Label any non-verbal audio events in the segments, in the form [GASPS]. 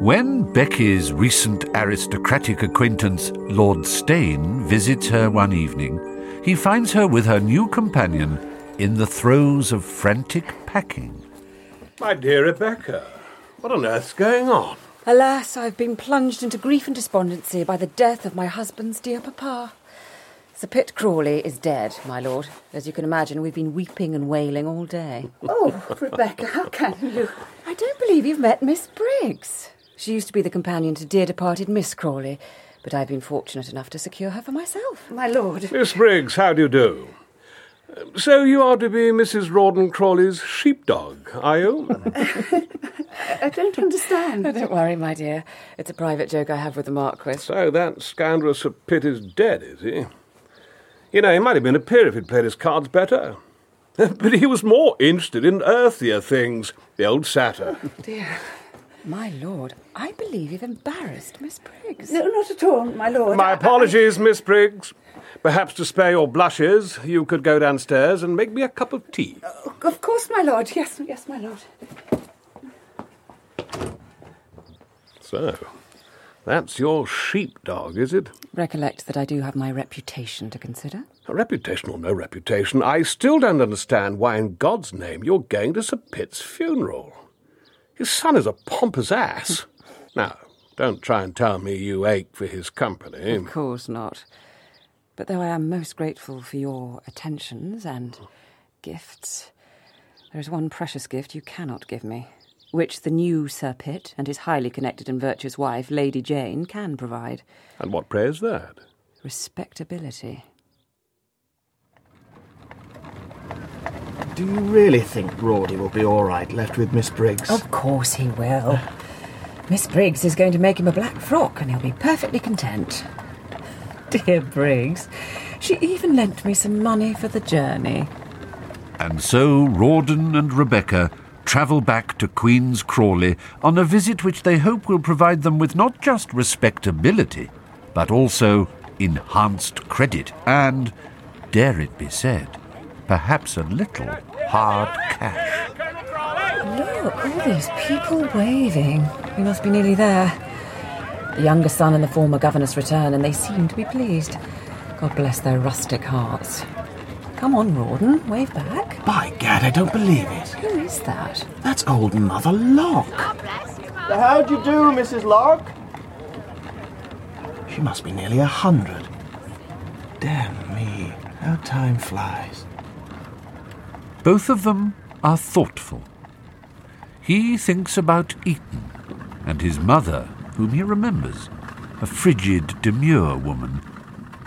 When Becky's recent aristocratic acquaintance, Lord Steyne, visits her one evening, he finds her with her new companion in the throes of frantic packing. My dear Rebecca, what on earth's going on? Alas, I've been plunged into grief and despondency by the death of my husband's dear papa. Sir Pitt Crawley is dead, my lord. As you can imagine, we've been weeping and wailing all day. Oh, Rebecca, how can you? I don't believe you've met Miss Briggs. She used to be the companion to dear departed Miss Crawley, but I've been fortunate enough to secure her for myself. My lord. Miss Briggs, how do you do? So you are to be Mrs. Rawdon Crawley's sheepdog, are you? [LAUGHS] I don't understand. Oh, don't worry, my dear. It's a private joke I have with the Marquis. So that scoundrel Sir Pitt is dead, is he? You know, he might have been a peer if he'd played his cards better. [LAUGHS] but he was more interested in earthier things, the old satyr. Dear. My lord, I believe you've embarrassed Miss Briggs. No, not at all, my lord. My I- apologies, Miss Briggs. Perhaps to spare your blushes, you could go downstairs and make me a cup of tea. I- of course, my lord. Yes, yes, my lord. So, that's your sheepdog, is it? Recollect that I do have my reputation to consider. A reputation or no reputation, I still don't understand why in God's name you're going to Sir Pitt's funeral. His son is a pompous ass. now, don't try and tell me you ache for his company. Of course not. But though I am most grateful for your attentions and gifts, there is one precious gift you cannot give me, which the new Sir Pitt and his highly connected and virtuous wife, Lady Jane, can provide And what pray is that? respectability. Do you really think Rawdy will be all right left with Miss Briggs? Of course he will. Miss Briggs is going to make him a black frock and he'll be perfectly content. Dear Briggs, she even lent me some money for the journey. And so Rawdon and Rebecca travel back to Queen's Crawley on a visit which they hope will provide them with not just respectability, but also enhanced credit and, dare it be said, perhaps a little hard cash. Look, all these people waving. We must be nearly there. The younger son and the former governess return, and they seem to be pleased. God bless their rustic hearts. Come on, Rawdon, wave back. By gad, I don't believe it. Who is that? That's old Mother Locke. How do you do, Mrs. Locke? She must be nearly a hundred. Damn me, how time flies. Both of them are thoughtful. He thinks about Eton and his mother, whom he remembers, a frigid, demure woman,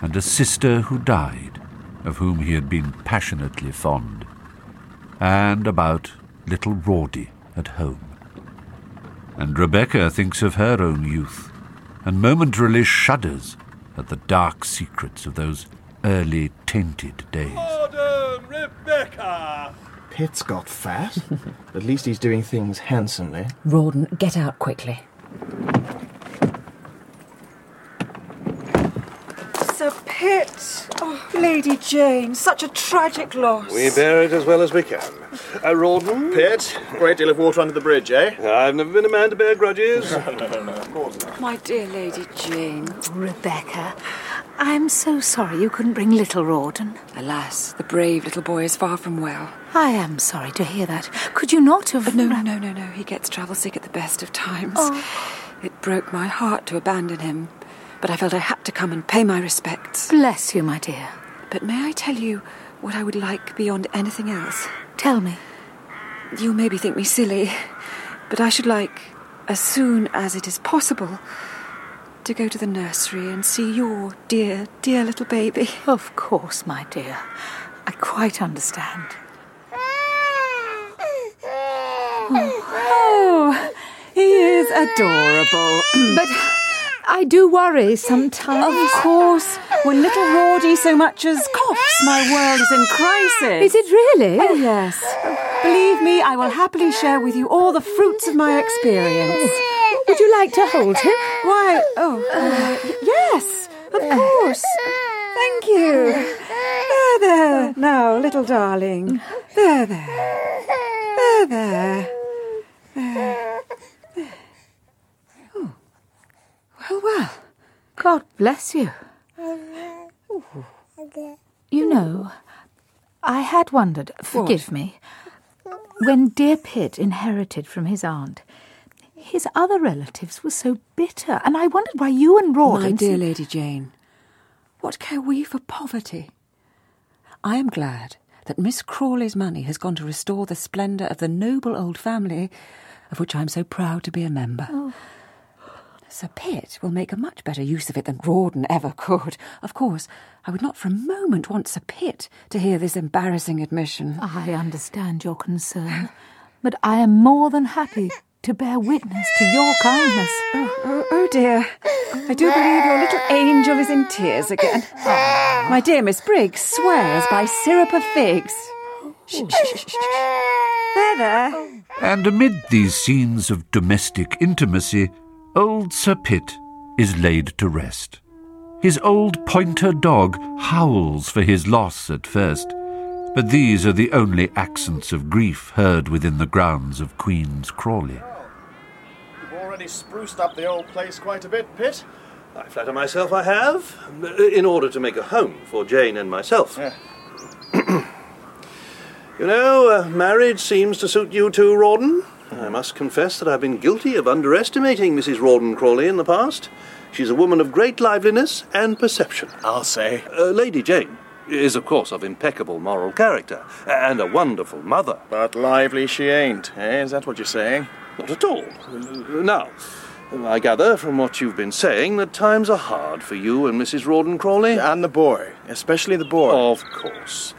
and a sister who died, of whom he had been passionately fond, and about little Rawdy at home. And Rebecca thinks of her own youth, and momentarily shudders at the dark secrets of those early tainted days. Rawdon, Rebecca! Pitt's got fat. [LAUGHS] At least he's doing things handsomely. Rawdon, get out quickly. Sir Pitt. Oh, Lady Jane. Such a tragic loss. We bear it as well as we can. Uh, Rawdon? Pitt, great deal of water under the bridge, eh? I've never been a man to bear grudges. [LAUGHS] No, no, no, of course not. My dear Lady Jane. Rebecca, I'm so sorry you couldn't bring little Rawdon. Alas, the brave little boy is far from well. I am sorry to hear that. Could you not have... No, no, no, no. He gets travel sick at the best of times. Oh. It broke my heart to abandon him, but I felt I had to come and pay my respects. Bless you, my dear. But may I tell you what I would like beyond anything else? Tell me. You maybe think me silly, but I should like, as soon as it is possible, to go to the nursery and see your dear, dear little baby. Of course, my dear. I quite understand. Oh, he is adorable. But I do worry sometimes. Of course, when little Rawdy so much as coughs, my world is in crisis. Is it really? Oh, yes. Believe me, I will happily share with you all the fruits of my experience. Would you like to hold him? Why, oh, uh, yes, of course. Thank you. There, there. Now, little darling. There, there. There, there. There. Oh, God bless you. You know, I had wondered, forgive me, when dear Pitt inherited from his aunt, his other relatives were so bitter, and I wondered why you and Rawdon. My dear Lady Jane, what care we for poverty? I am glad that Miss Crawley's money has gone to restore the splendour of the noble old family of which I am so proud to be a member. Oh. Sir Pitt will make a much better use of it than Rawdon ever could. Of course, I would not for a moment want Sir Pitt to hear this embarrassing admission. I understand your concern, but I am more than happy to bear witness to your kindness. Oh, oh, oh dear. I do believe your little angel is in tears again. My dear Miss Briggs swears by syrup of figs. Shh, shh, shh, shh. There, there. And amid these scenes of domestic intimacy, old Sir Pitt is laid to rest. His old pointer dog howls for his loss at first, but these are the only accents of grief heard within the grounds of Queen's Crawley. You've already spruced up the old place quite a bit, Pitt. I flatter myself I have, in order to make a home for Jane and myself. Yeah. [CLEARS THROAT] You know, uh, marriage seems to suit you too, Rawdon. I must confess that I've been guilty of underestimating Mrs. Rawdon Crawley in the past. She's a woman of great liveliness and perception. I'll say. Uh, Lady Jane is, of course, of impeccable moral character and a wonderful mother. But lively she ain't, eh? Is that what you're saying? Not at all. Now, I gather from what you've been saying that times are hard for you and Mrs. Rawdon Crawley. And the boy, especially the boy. Of course.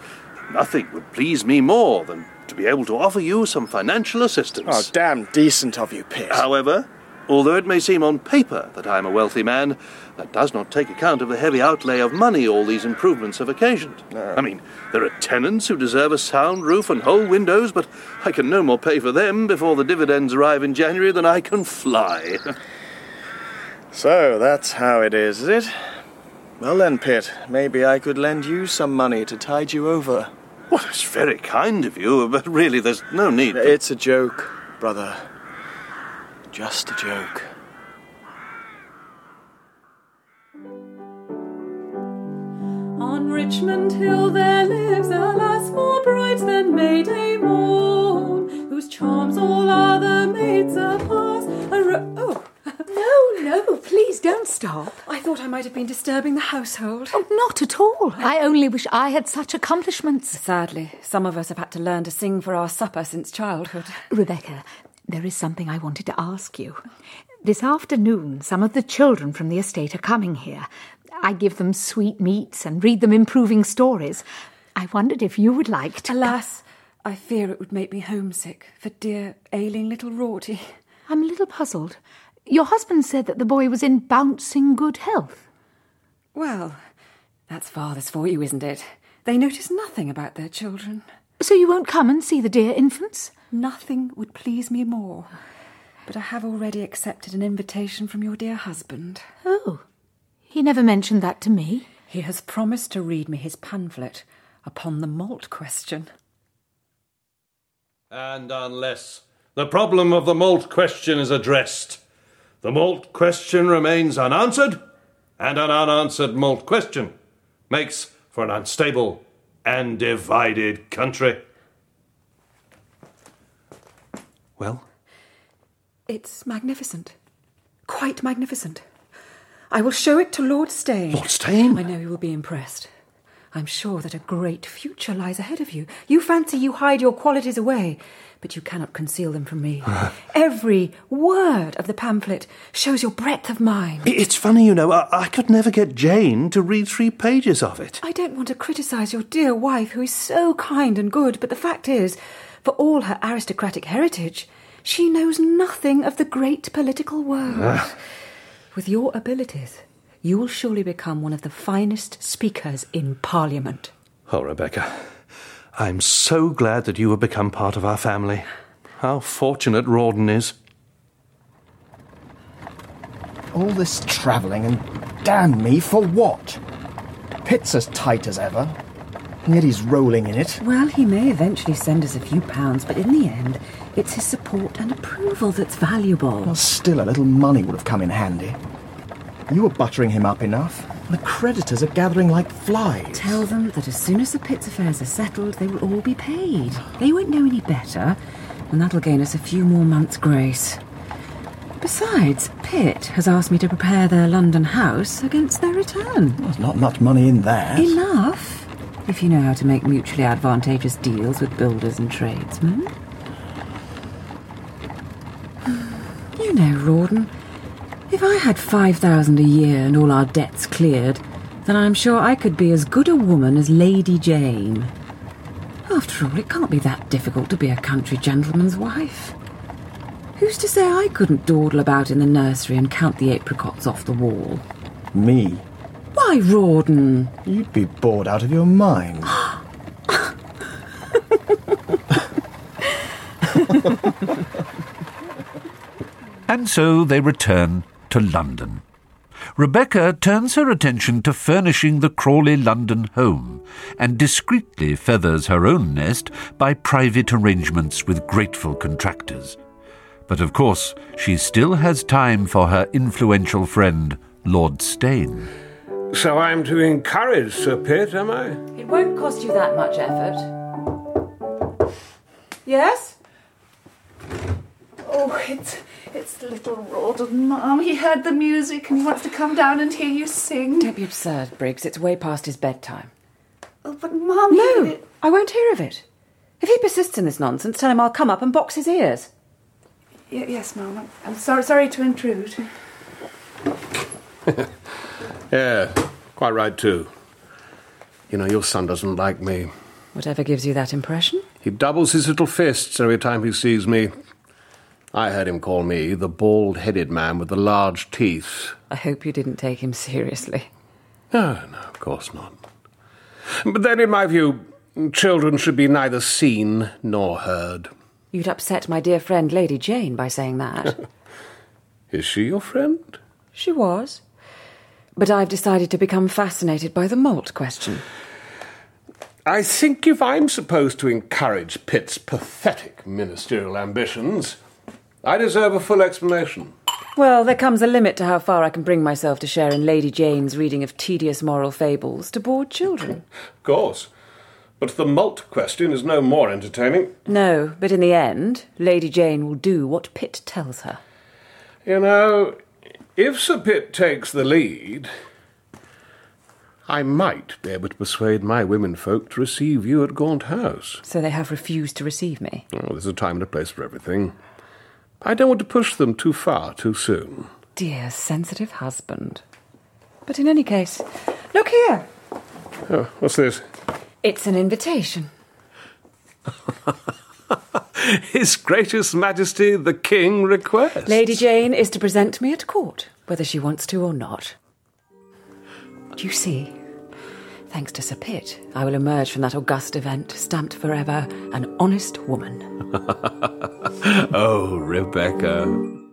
Nothing would please me more than to be able to offer you some financial assistance. Oh, damn decent of you, Pitt. However, although it may seem on paper that I am a wealthy man, that does not take account of the heavy outlay of money all these improvements have occasioned. I mean, there are tenants who deserve a sound roof and whole windows, but I can no more pay for them before the dividends arrive in January than I can fly. [LAUGHS] So that's how it is, is it? Well then, Pitt, maybe I could lend you some money to tide you over. Well, it's very kind of you, but really there's no need. for- It's a joke, brother. Just a joke. On Richmond Hill there lives a lass more bright than May Day morn, whose charms all other maids surpass. A ro- oh, No, please don't stop. I thought I might have been disturbing the household. Oh, not at all. I only wish I had such accomplishments. Sadly, some of us have had to learn to sing for our supper since childhood. Rebecca, there is something I wanted to ask you. This afternoon, some of the children from the estate are coming here. I give them sweet meats and read them improving stories. I wondered if you would like to. Alas, I fear it would make me homesick for dear, ailing little Rawdy. I'm a little puzzled. Your husband said that the boy was in bouncing good health. Well, that's fathers for you, isn't it? They notice nothing about their children. So you won't come and see the dear infants? Nothing would please me more. But I have already accepted an invitation from your dear husband. Oh, he never mentioned that to me. He has promised to read me his pamphlet upon the malt question. And unless the problem of the malt question is addressed, the malt question remains unanswered, and an unanswered malt question makes for an unstable and divided country. Well, It's magnificent. Quite magnificent. I will show it to Lord Steyne. Lord Steyne? I know he will be impressed. I'm sure that a great future lies ahead of you. You fancy you hide your qualities away, but you cannot conceal them from me. [LAUGHS] Every word of the pamphlet shows your breadth of mind. It's funny, you know, I, I could never get Jane to read three pages of it. I don't want to criticize your dear wife, who is so kind and good, but the fact is, for all her aristocratic heritage, she knows nothing of the great political world. Ah. With your abilities, you will surely become one of the finest speakers in Parliament. Oh, Rebecca, I'm so glad that you have become part of our family. How fortunate Rawdon is. All this travelling and damn me for what? Pitt's as tight as ever, and yet he's rolling in it. Well, he may eventually send us a few pounds, but in the end, it's his support and approval that's valuable. Well, still, a little money would have come in handy. You were buttering him up enough. The creditors are gathering like flies. Tell them that as soon as the Pitt's affairs are settled, they will all be paid. They won't know any better, and that'll gain us a few more months' grace. Besides, Pitt has asked me to prepare their London house against their return. There's not much money in that. Enough, if you know how to make mutually advantageous deals with builders and tradesmen. [SIGHS] You know, Rawdon, I had 5,000 a year and all our debts cleared, then I'm sure I could be as good a woman as Lady Jane. After all, it can't be that difficult to be a country gentleman's wife. Who's to say I couldn't dawdle about in the nursery and count the apricots off the wall? Me. Why, Rawdon? You'd be bored out of your mind. [GASPS] And so they return to London. Rebecca turns her attention to furnishing the Crawley London home and discreetly feathers her own nest by private arrangements with grateful contractors. But of course, she still has time for her influential friend, Lord Steyne. So I'm to encourage Sir Pitt, am I? It won't cost you that much effort. Yes? Oh, it's it's little Rawdon, Mum. He heard the music and he wants to come down and hear you sing. Don't be absurd, Briggs. It's way past his bedtime. Oh, but Mum, No, he- I won't hear of it. If he persists in this nonsense, tell him I'll come up and box his ears. Y- yes, Mum. I'm- I'm sorry, sorry to intrude. [LAUGHS] Yeah, quite right too. You know, your son doesn't like me. Whatever gives you that impression? He doubles his little fists every time he sees me. I heard him call me the bald headed man with the large teeth. I hope you didn't take him seriously. No, no, of course not. But then, in my view, children should be neither seen nor heard. You'd upset my dear friend Lady Jane by saying that. [LAUGHS] Is she your friend? she was. But I've decided to become fascinated by the malt question. I think if I'm supposed to encourage Pitt's pathetic ministerial ambitions, I deserve a full explanation. Well, there comes a limit to how far I can bring myself to share in Lady Jane's reading of tedious moral fables to bored children. Of course. But the malt question is no more entertaining. No, but in the end, Lady Jane will do what Pitt tells her. You know, if Sir Pitt takes the lead, I might be able to persuade my womenfolk to receive you at Gaunt House. So they have refused to receive me. Oh, there's a time and a place for everything. I don't want to push them too far too soon. Dear, sensitive husband. But in any case, look here. Oh, what's this? It's an invitation. [LAUGHS] His Gracious Majesty the King requests. Lady Jane is to present me at court, whether she wants to or not. Do you see? Thanks to Sir Pitt, I will emerge from that august event stamped forever an honest woman. [LAUGHS] oh, Rebecca.